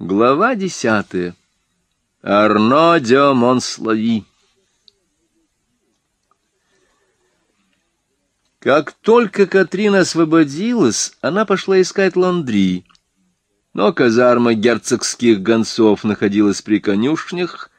Глава десятая. Арно де Монслави. Как только Катрина освободилась, она пошла искать Ландри. Но казарма герцогских гонцов находилась при конюшнях,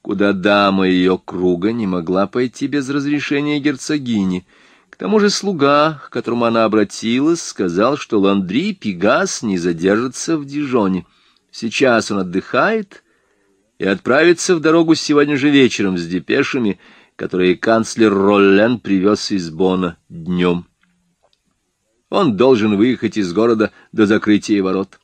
куда дама ее круга не могла пойти без разрешения герцогини. К тому же слуга, к которому она обратилась, сказал, что Ландри Пегас не задержится в Дижоне — Сейчас он отдыхает и отправится в дорогу сегодня же вечером с депешами, которые канцлер Роллен привез из Бона днем. Он должен выехать из города до закрытия ворот.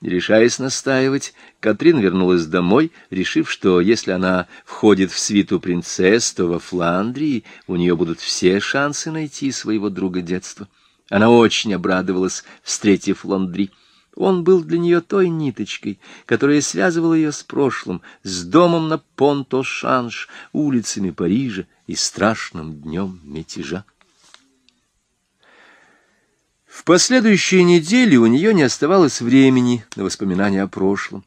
Не решаясь настаивать, Катрин вернулась домой, решив, что если она входит в свиту принцесс, то во Фландрии у нее будут все шансы найти своего друга детства. Она очень обрадовалась, встретив Ландри. Он был для нее той ниточкой, которая связывала ее с прошлым, с домом на Понто-Шанш, улицами Парижа и страшным днем мятежа. В последующие недели у нее не оставалось времени на воспоминания о прошлом.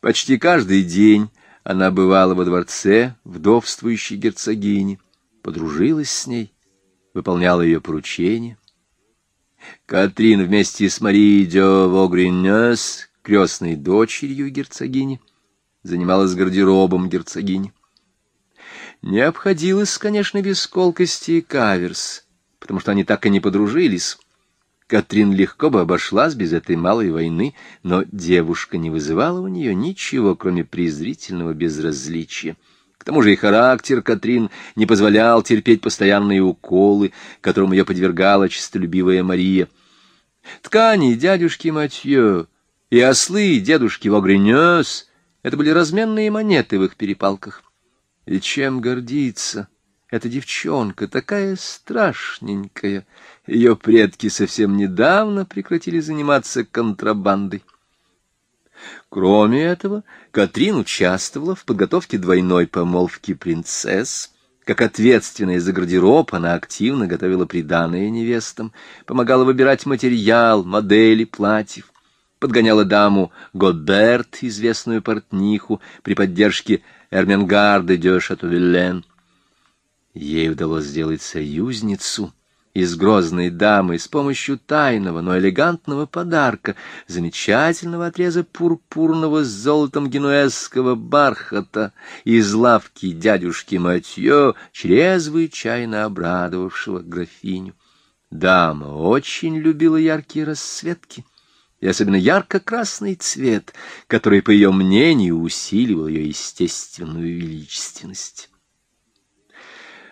Почти каждый день она бывала во дворце вдовствующей герцогини, подружилась с ней, выполняла ее поручения. Катрин вместе с Марией де Вогринес, крестной дочерью герцогини, занималась гардеробом герцогини. Не обходилось, конечно, без колкости и каверс, потому что они так и не подружились. Катрин легко бы обошлась без этой малой войны, но девушка не вызывала у нее ничего, кроме презрительного безразличия тому же и характер Катрин не позволял терпеть постоянные уколы, которым ее подвергала честолюбивая Мария. Ткани дядюшки Матье и ослы дедушки Вогренес — это были разменные монеты в их перепалках. И чем гордиться? Эта девчонка такая страшненькая. Ее предки совсем недавно прекратили заниматься контрабандой. Кроме этого, Катрин участвовала в подготовке двойной помолвки принцесс. Как ответственная за гардероб, она активно готовила приданое невестам, помогала выбирать материал, модели платьев, подгоняла даму Годберт, известную портниху, при поддержке Эрменгарда де Шатувиллен. Ей удалось сделать союзницу — из грозной дамы с помощью тайного, но элегантного подарка, замечательного отреза пурпурного с золотом генуэзского бархата из лавки дядюшки Матье, чрезвычайно обрадовавшего графиню. Дама очень любила яркие расцветки, и особенно ярко-красный цвет, который, по ее мнению, усиливал ее естественную величественность.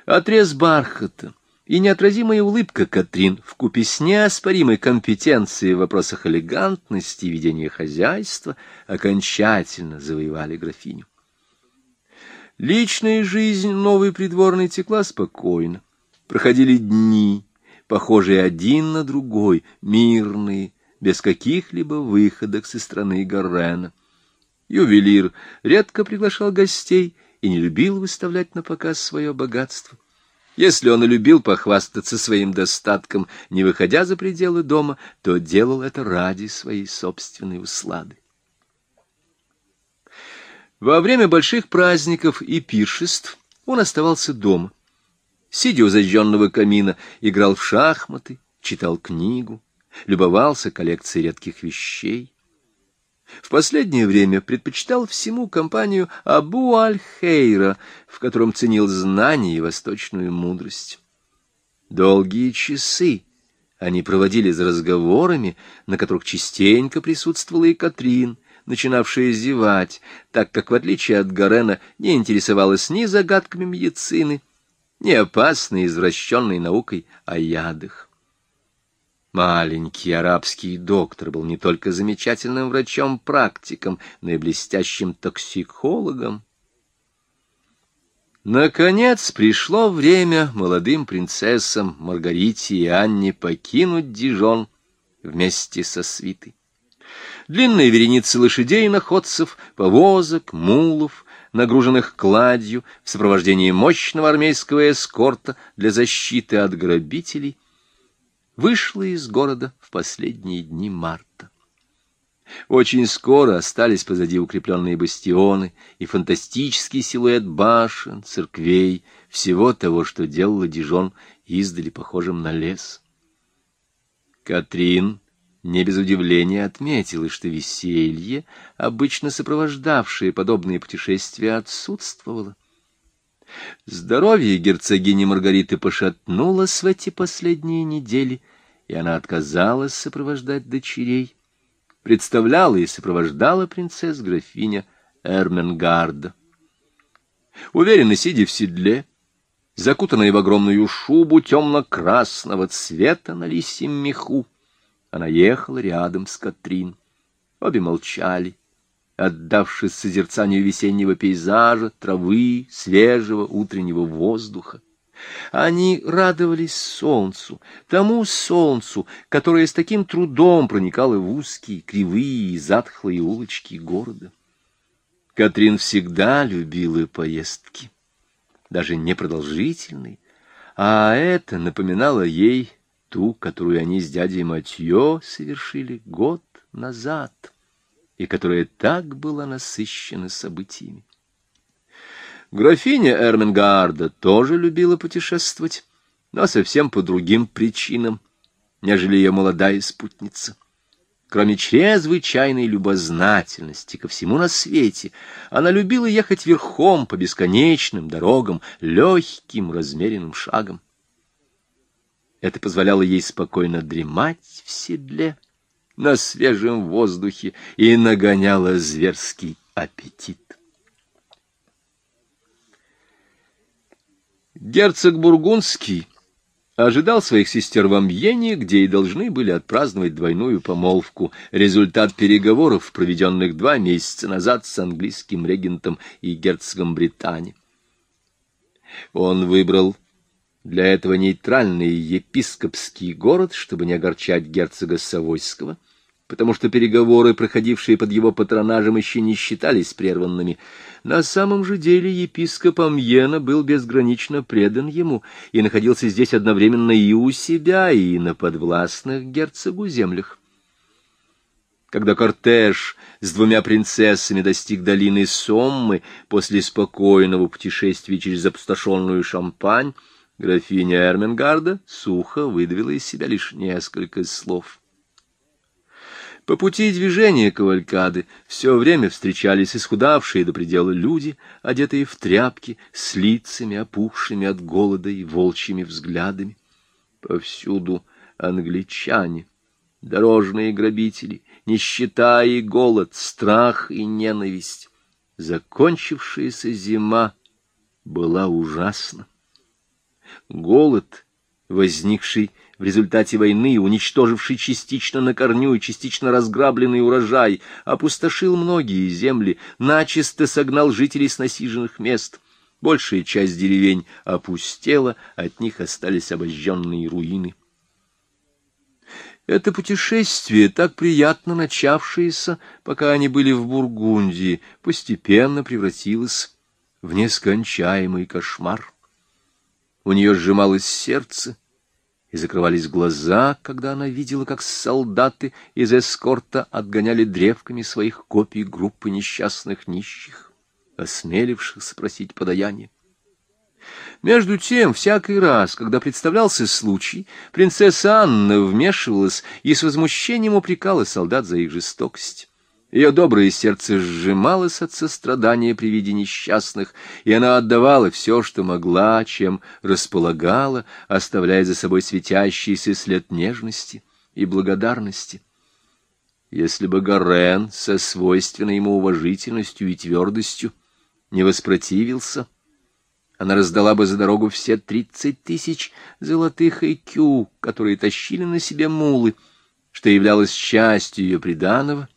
Отрез бархата — и неотразимая улыбка Катрин в купе с неоспоримой компетенцией в вопросах элегантности и ведения хозяйства окончательно завоевали графиню. Личная жизнь новой придворной текла спокойно. Проходили дни, похожие один на другой, мирные, без каких-либо выходок со стороны Гаррена. Ювелир редко приглашал гостей и не любил выставлять на показ свое богатство. Если он и любил похвастаться своим достатком, не выходя за пределы дома, то делал это ради своей собственной услады. Во время больших праздников и пиршеств он оставался дома. Сидя у зажженного камина, играл в шахматы, читал книгу, любовался коллекцией редких вещей. В последнее время предпочитал всему компанию Абу Аль-Хейра, в котором ценил знания и восточную мудрость. Долгие часы они проводили за разговорами, на которых частенько присутствовала и Катрин, начинавшая зевать, так как, в отличие от Гарена, не интересовалась ни загадками медицины, ни опасной извращенной наукой о ядах. Маленький арабский доктор был не только замечательным врачом-практиком, но и блестящим токсикологом. Наконец пришло время молодым принцессам Маргарите и Анне покинуть Дижон вместе со свитой. Длинные вереницы лошадей и находцев, повозок, мулов, нагруженных кладью, в сопровождении мощного армейского эскорта для защиты от грабителей — вышла из города в последние дни марта. Очень скоро остались позади укрепленные бастионы и фантастический силуэт башен, церквей, всего того, что делало Дижон издали похожим на лес. Катрин не без удивления отметила, что веселье, обычно сопровождавшее подобные путешествия, отсутствовало. Здоровье герцогини Маргариты пошатнулось в эти последние недели, и она отказалась сопровождать дочерей. Представляла и сопровождала принцесс графиня Эрменгарда. Уверенно сидя в седле, закутанная в огромную шубу темно-красного цвета на лисьем меху, она ехала рядом с Катрин. Обе молчали, отдавшись созерцанию весеннего пейзажа, травы, свежего утреннего воздуха. Они радовались солнцу, тому солнцу, которое с таким трудом проникало в узкие, кривые и затхлые улочки города. Катрин всегда любила поездки, даже непродолжительные, а это напоминало ей ту, которую они с дядей Матьё совершили год назад, и которая так была насыщена событиями. Графиня Эрменгарда тоже любила путешествовать, но совсем по другим причинам, нежели ее молодая спутница. Кроме чрезвычайной любознательности ко всему на свете, она любила ехать верхом по бесконечным дорогам, легким размеренным шагом. Это позволяло ей спокойно дремать в седле на свежем воздухе и нагоняло зверский аппетит. Герцог Бургундский ожидал своих сестер в Амьене, где и должны были отпраздновать двойную помолвку, результат переговоров, проведенных два месяца назад с английским регентом и герцогом Британии. Он выбрал для этого нейтральный епископский город, чтобы не огорчать герцога Савойского, потому что переговоры, проходившие под его патронажем, еще не считались прерванными. На самом же деле епископ Амьена был безгранично предан ему и находился здесь одновременно и у себя, и на подвластных герцогу землях. Когда кортеж с двумя принцессами достиг долины Соммы после спокойного путешествия через опустошенную Шампань, Графиня Эрменгарда сухо выдавила из себя лишь несколько слов. По пути движения кавалькады все время встречались исхудавшие до предела люди, одетые в тряпки, с лицами, опухшими от голода и волчьими взглядами. Повсюду англичане, дорожные грабители, нищета и голод, страх и ненависть. Закончившаяся зима была ужасна. Голод, возникший в результате войны, уничтоживший частично на корню и частично разграбленный урожай, опустошил многие земли, начисто согнал жителей с насиженных мест. Большая часть деревень опустела, от них остались обожженные руины. Это путешествие, так приятно начавшееся, пока они были в Бургундии, постепенно превратилось в нескончаемый кошмар. У нее сжималось сердце, и закрывались глаза, когда она видела, как солдаты из эскорта отгоняли древками своих копий группы несчастных нищих, осмелившихся просить подаяние. Между тем, всякий раз, когда представлялся случай, принцесса Анна вмешивалась и с возмущением упрекала солдат за их жестокость. Ее доброе сердце сжималось от сострадания при виде несчастных, и она отдавала все, что могла, чем располагала, оставляя за собой светящийся след нежности и благодарности. Если бы Гарен со свойственной ему уважительностью и твердостью не воспротивился, она раздала бы за дорогу все тридцать тысяч золотых икю, которые тащили на себе мулы, что являлось частью ее приданого,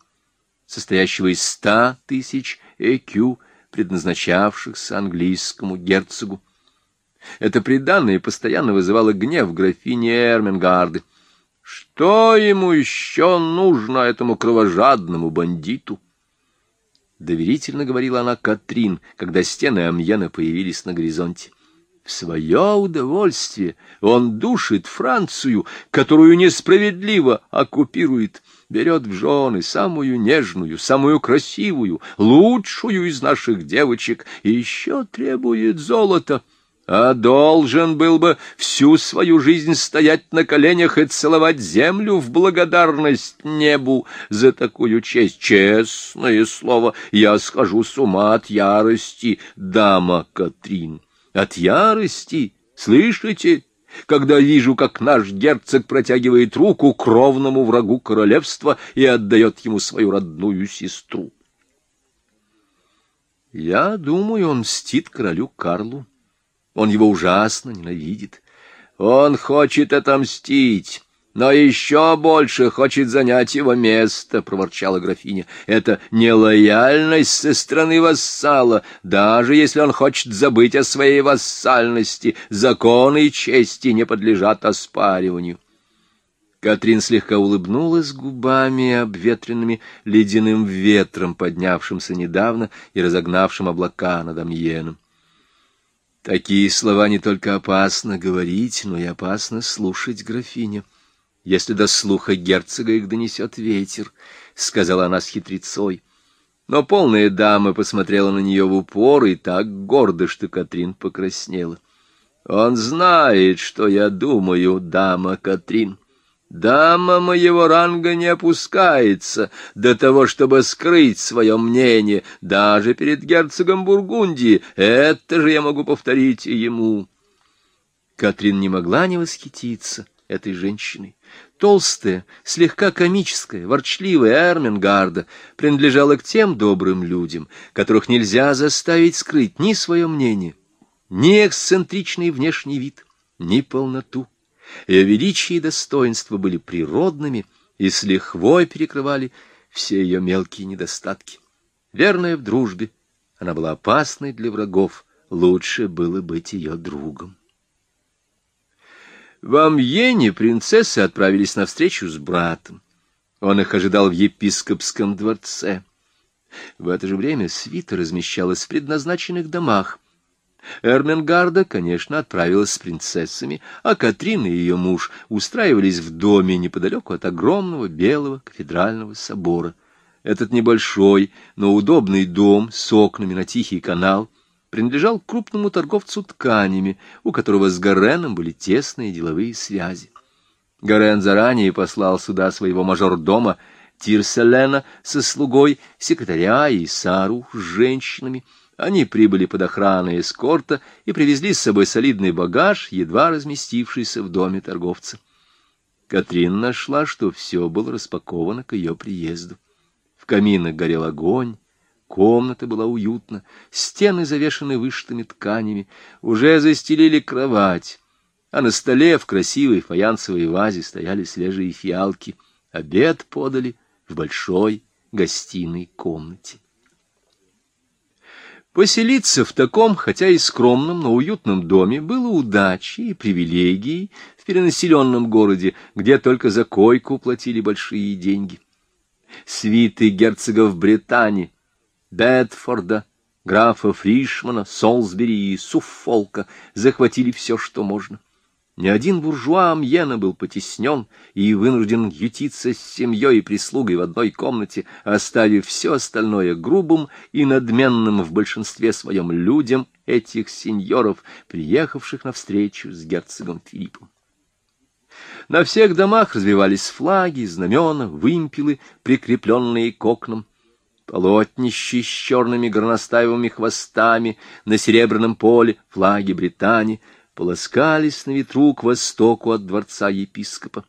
состоящего из ста тысяч ЭКЮ, предназначавшихся английскому герцогу. Это приданное постоянно вызывало гнев графини Эрменгарды. Что ему еще нужно, этому кровожадному бандиту? Доверительно говорила она Катрин, когда стены Амьена появились на горизонте. В свое удовольствие он душит Францию, которую несправедливо оккупирует, берет в жены самую нежную, самую красивую, лучшую из наших девочек и еще требует золота — а должен был бы всю свою жизнь стоять на коленях и целовать землю в благодарность небу за такую честь. Честное слово, я схожу с ума от ярости, дама Катрин. От ярости, слышите? когда вижу, как наш герцог протягивает руку кровному врагу королевства и отдает ему свою родную сестру. Я думаю, он мстит королю Карлу. Он его ужасно ненавидит. Он хочет отомстить, но еще больше хочет занять его место, — проворчала графиня. Это нелояльность со стороны вассала, даже если он хочет забыть о своей вассальности. Законы и чести не подлежат оспариванию. Катрин слегка улыбнулась губами, обветренными ледяным ветром, поднявшимся недавно и разогнавшим облака над Амьеном. Такие слова не только опасно говорить, но и опасно слушать графиня. Если до слуха герцога их донесет ветер, — сказала она с хитрецой. Но полная дама посмотрела на нее в упор и так гордо, что Катрин покраснела. — Он знает, что я думаю, дама Катрин. Дама моего ранга не опускается до того, чтобы скрыть свое мнение, даже перед герцогом Бургундии. Это же я могу повторить и ему. Катрин не могла не восхититься этой женщиной. Толстая, слегка комическая, ворчливая Эрмингарда принадлежала к тем добрым людям, которых нельзя заставить скрыть ни свое мнение, ни эксцентричный внешний вид, ни полноту. Ее величие и достоинство были природными и с лихвой перекрывали все ее мелкие недостатки. Верная в дружбе, она была опасной для врагов, лучше было быть ее другом. В Амьене принцессы отправились на встречу с братом. Он их ожидал в епископском дворце. В это же время свита размещалась в предназначенных домах — Эрменгарда, конечно, отправилась с принцессами, а Катрин и ее муж устраивались в доме неподалеку от огромного белого кафедрального собора. Этот небольшой, но удобный дом с окнами на Тихий канал принадлежал крупному торговцу тканями, у которого с Гареном были тесные деловые связи. Гарен заранее послал сюда своего мажордома Тирселена со слугой, секретаря и Сару с женщинами — они прибыли под охраной эскорта и привезли с собой солидный багаж, едва разместившийся в доме торговца. Катрин нашла, что все было распаковано к ее приезду. В каминах горел огонь, комната была уютна, стены завешаны вышитыми тканями, уже застелили кровать, а на столе в красивой фаянсовой вазе стояли свежие фиалки. Обед подали в большой гостиной комнате. Поселиться в таком, хотя и скромном, но уютном доме было удачей и привилегией в перенаселенном городе, где только за койку платили большие деньги. Свиты герцогов Британии, Бетфорда, графа Фришмана, Солсбери и Суффолка захватили все, что можно. Ни один буржуа Амьена был потеснен и вынужден ютиться с семьей и прислугой в одной комнате, оставив все остальное грубым и надменным в большинстве своем людям этих сеньоров, приехавших на встречу с герцогом Филиппом. На всех домах развивались флаги, знамена, вымпелы, прикрепленные к окнам. Полотнищи с черными горностаевыми хвостами на серебряном поле, флаги Британии — полоскались на ветру к востоку от дворца епископа.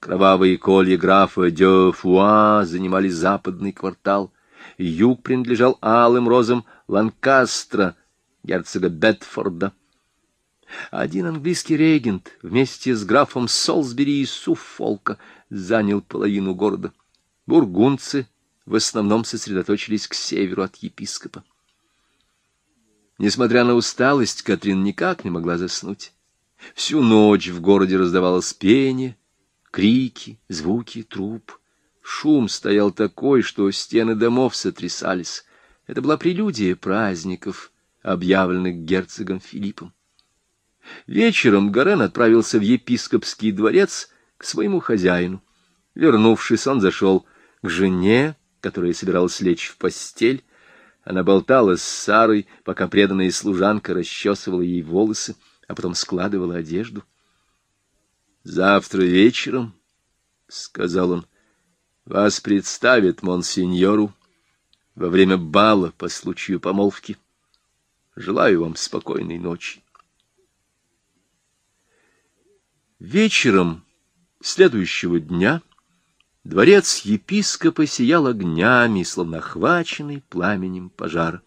Кровавые колья графа де Фуа занимали западный квартал. Юг принадлежал алым розам Ланкастра, герцога Бетфорда. Один английский регент вместе с графом Солсбери и Суффолка занял половину города. Бургунцы в основном сосредоточились к северу от епископа. Несмотря на усталость, Катрин никак не могла заснуть. Всю ночь в городе раздавалось пение, крики, звуки труп. Шум стоял такой, что стены домов сотрясались. Это была прелюдия праздников, объявленных герцогом Филиппом. Вечером Гарен отправился в епископский дворец к своему хозяину. Вернувшись, он зашел к жене, которая собиралась лечь в постель. Она болтала с Сарой, пока преданная служанка расчесывала ей волосы, а потом складывала одежду. — Завтра вечером, — сказал он, — вас представят монсеньору во время бала по случаю помолвки. Желаю вам спокойной ночи. Вечером следующего дня дворец епископа сиял огнями, словно охваченный пламенем пожара.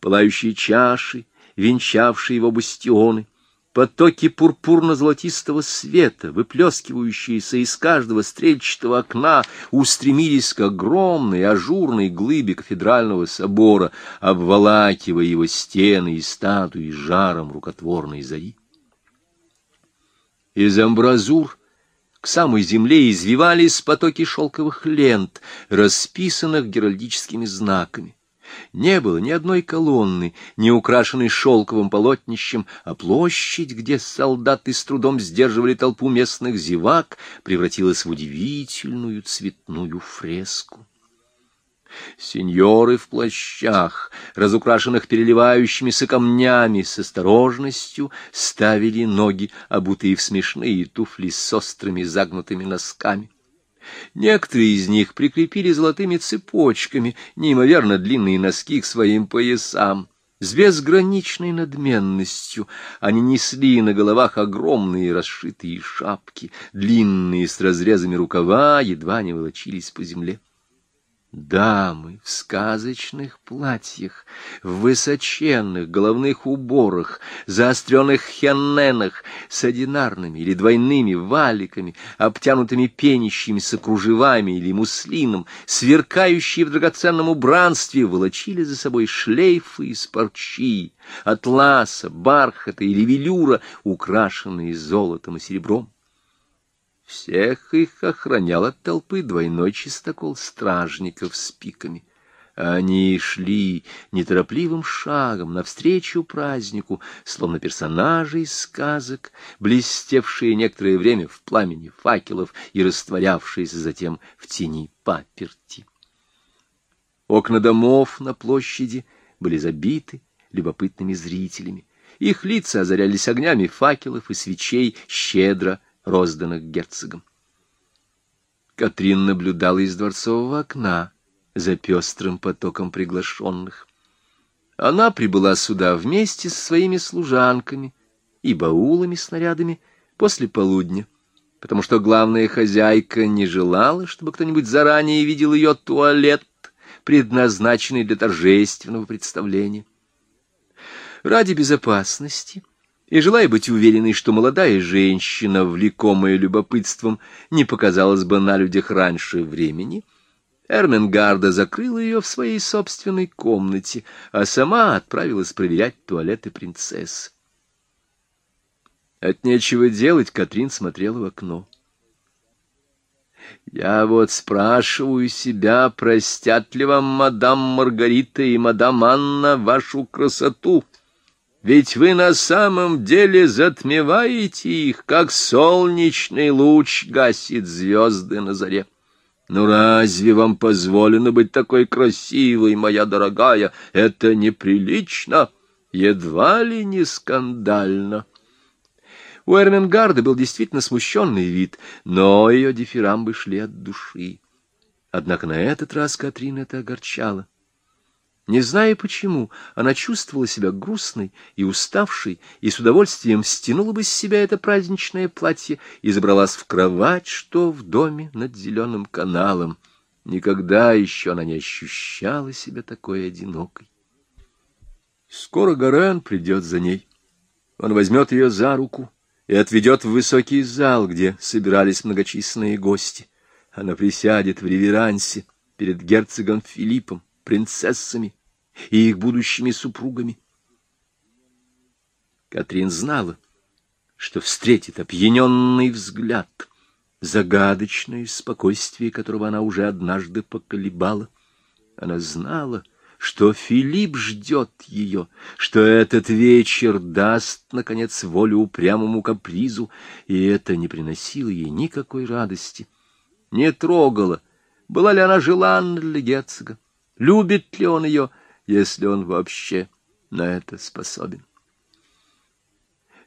Пылающие чаши, венчавшие его бастионы, потоки пурпурно-золотистого света, выплескивающиеся из каждого стрельчатого окна, устремились к огромной ажурной глыбе кафедрального собора, обволакивая его стены и статуи жаром рукотворной зари. Из амбразур к самой земле извивались потоки шелковых лент, расписанных геральдическими знаками. Не было ни одной колонны, не украшенной шелковым полотнищем, а площадь, где солдаты с трудом сдерживали толпу местных зевак, превратилась в удивительную цветную фреску. Сеньоры в плащах, разукрашенных переливающимися камнями, с осторожностью ставили ноги, обутые в смешные туфли с острыми загнутыми носками. Некоторые из них прикрепили золотыми цепочками неимоверно длинные носки к своим поясам. С безграничной надменностью они несли на головах огромные расшитые шапки, длинные с разрезами рукава едва не волочились по земле. Дамы в сказочных платьях, в высоченных головных уборах, заостренных хенненах, с одинарными или двойными валиками, обтянутыми пенящимися кружевами или муслином, сверкающие в драгоценном убранстве, волочили за собой шлейфы из парчи, атласа, бархата или велюра, украшенные золотом и серебром. Всех их охранял от толпы двойной чистокол стражников с пиками. Они шли неторопливым шагом навстречу празднику, словно персонажи из сказок, блестевшие некоторое время в пламени факелов и растворявшиеся затем в тени паперти. Окна домов на площади были забиты любопытными зрителями. Их лица озарялись огнями факелов и свечей, щедро розданных герцогом. Катрин наблюдала из дворцового окна за пестрым потоком приглашенных. Она прибыла сюда вместе со своими служанками и баулами-снарядами после полудня, потому что главная хозяйка не желала, чтобы кто-нибудь заранее видел ее туалет, предназначенный для торжественного представления. Ради безопасности — и, желая быть уверенной, что молодая женщина, влекомая любопытством, не показалась бы на людях раньше времени, Эрменгарда закрыла ее в своей собственной комнате, а сама отправилась проверять туалеты принцессы. От нечего делать Катрин смотрела в окно. Я вот спрашиваю себя, простят ли вам мадам Маргарита и мадам Анна вашу красоту, ведь вы на самом деле затмеваете их, как солнечный луч гасит звезды на заре. Ну разве вам позволено быть такой красивой, моя дорогая? Это неприлично, едва ли не скандально. У Эрмингарда был действительно смущенный вид, но ее дифирамбы шли от души. Однако на этот раз Катрин это огорчало. Не зная почему, она чувствовала себя грустной и уставшей, и с удовольствием стянула бы с себя это праздничное платье и забралась в кровать, что в доме над зеленым каналом. Никогда еще она не ощущала себя такой одинокой. Скоро Гарен придет за ней. Он возьмет ее за руку и отведет в высокий зал, где собирались многочисленные гости. Она присядет в реверансе перед герцогом Филиппом, принцессами и их будущими супругами. Катрин знала, что встретит опьяненный взгляд, загадочное спокойствие, которого она уже однажды поколебала. Она знала, что Филипп ждет ее, что этот вечер даст, наконец, волю упрямому капризу, и это не приносило ей никакой радости, не трогало, была ли она желанна для герцога, любит ли он ее, если он вообще на это способен.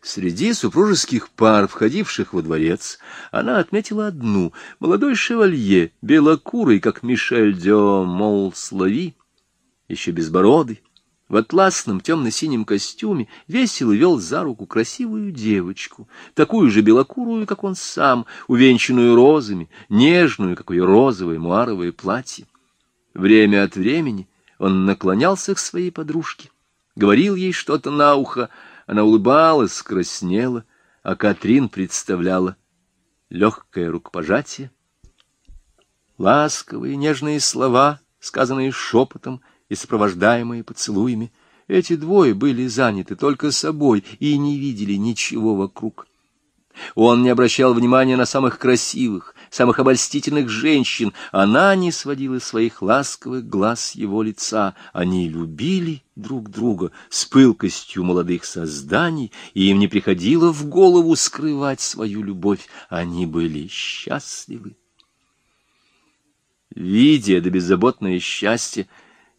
Среди супружеских пар, входивших во дворец, она отметила одну — молодой шевалье, белокурый, как Мишель де Молслави, еще безбородый, в атласном темно-синем костюме весело вел за руку красивую девочку, такую же белокурую, как он сам, увенчанную розами, нежную, как ее розовое муаровое платье. Время от времени он наклонялся к своей подружке, говорил ей что-то на ухо, она улыбалась, краснела, а Катрин представляла легкое рукопожатие, ласковые нежные слова, сказанные шепотом и сопровождаемые поцелуями. Эти двое были заняты только собой и не видели ничего вокруг. Он не обращал внимания на самых красивых, самых обольстительных женщин. Она не сводила своих ласковых глаз его лица. Они любили друг друга с пылкостью молодых созданий, и им не приходило в голову скрывать свою любовь. Они были счастливы. Видя это беззаботное счастье,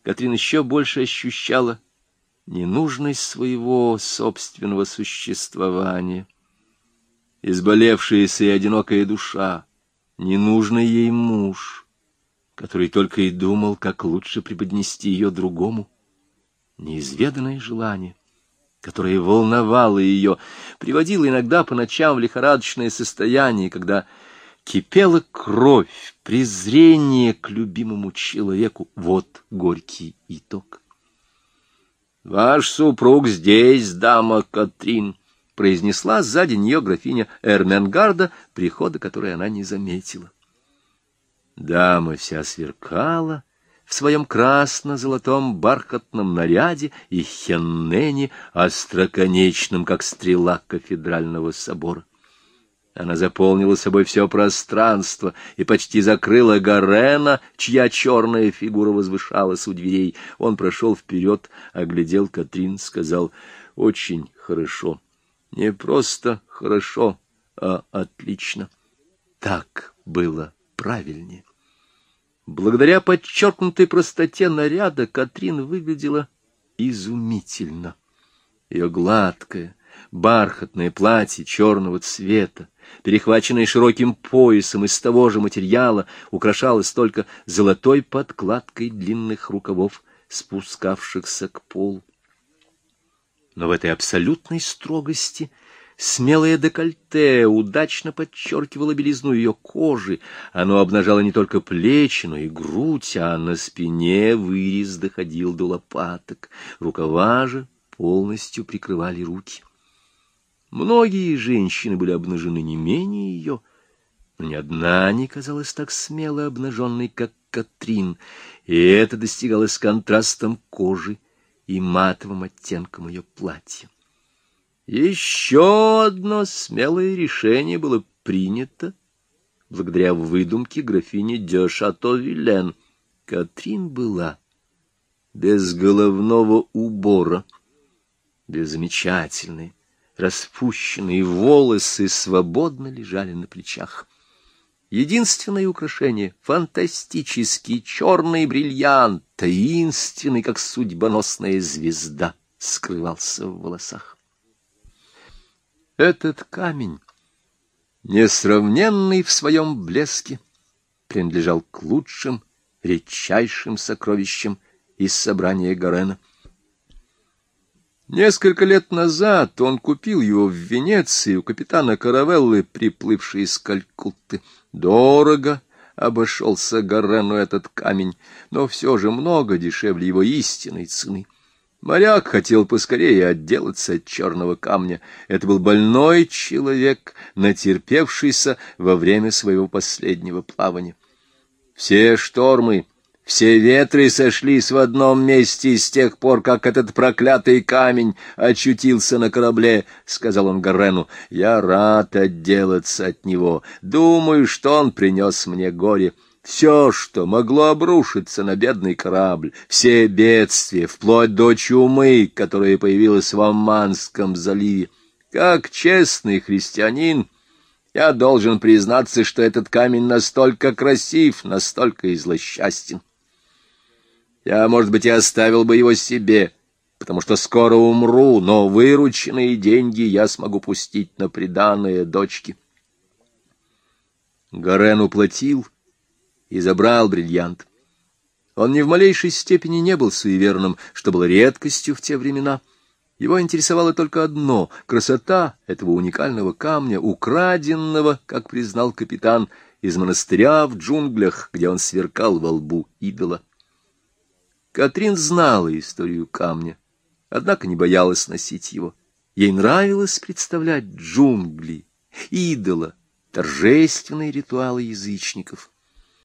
Катрин еще больше ощущала ненужность своего собственного существования. Изболевшаяся и одинокая душа, ненужный ей муж, который только и думал, как лучше преподнести ее другому, неизведанное желание, которое волновало ее, приводило иногда по ночам в лихорадочное состояние, когда кипела кровь, презрение к любимому человеку. Вот горький итог. «Ваш супруг здесь, дама Катрин», произнесла сзади нее графиня Эрменгарда, прихода которой она не заметила. Дама вся сверкала в своем красно-золотом бархатном наряде и хеннене, остроконечном, как стрела кафедрального собора. Она заполнила собой все пространство и почти закрыла Гарена, чья черная фигура возвышалась у дверей. Он прошел вперед, оглядел Катрин, сказал «Очень хорошо». Не просто хорошо, а отлично. Так было правильнее. Благодаря подчеркнутой простоте наряда Катрин выглядела изумительно. Ее гладкое, бархатное платье черного цвета, перехваченное широким поясом из того же материала, украшалось только золотой подкладкой длинных рукавов, спускавшихся к полу но в этой абсолютной строгости смелое декольте удачно подчеркивало белизну ее кожи, оно обнажало не только плечи, но и грудь, а на спине вырез доходил до лопаток, рукава же полностью прикрывали руки. Многие женщины были обнажены не менее ее, но ни одна не казалась так смело обнаженной, как Катрин, и это достигалось контрастом кожи и матовым оттенком ее платья. Еще одно смелое решение было принято благодаря выдумке графини де Шато-Вилен. Катрин была без головного убора, без замечательной, распущенные волосы свободно лежали на плечах. Единственное украшение — фантастический черный бриллиант, таинственный, как судьбоносная звезда, скрывался в волосах. Этот камень, несравненный в своем блеске, принадлежал к лучшим, редчайшим сокровищам из собрания Гарена — Несколько лет назад он купил его в Венеции у капитана Каравеллы, приплывшей из Калькутты. Дорого обошелся Гаррену этот камень, но все же много дешевле его истинной цены. Моряк хотел поскорее отделаться от черного камня. Это был больной человек, натерпевшийся во время своего последнего плавания. Все штормы все ветры сошлись в одном месте с тех пор, как этот проклятый камень очутился на корабле, — сказал он Гарену. Я рад отделаться от него. Думаю, что он принес мне горе. Все, что могло обрушиться на бедный корабль, все бедствия, вплоть до чумы, которая появилась в Амманском заливе. Как честный христианин, я должен признаться, что этот камень настолько красив, настолько и злосчастен. Я, может быть, и оставил бы его себе, потому что скоро умру, но вырученные деньги я смогу пустить на приданное дочки. Горен уплатил и забрал бриллиант. Он ни в малейшей степени не был суеверным, что было редкостью в те времена. Его интересовало только одно — красота этого уникального камня, украденного, как признал капитан, из монастыря в джунглях, где он сверкал во лбу идола. Катрин знала историю камня однако не боялась носить его. Ей нравилось представлять джунгли, идола, торжественные ритуалы язычников.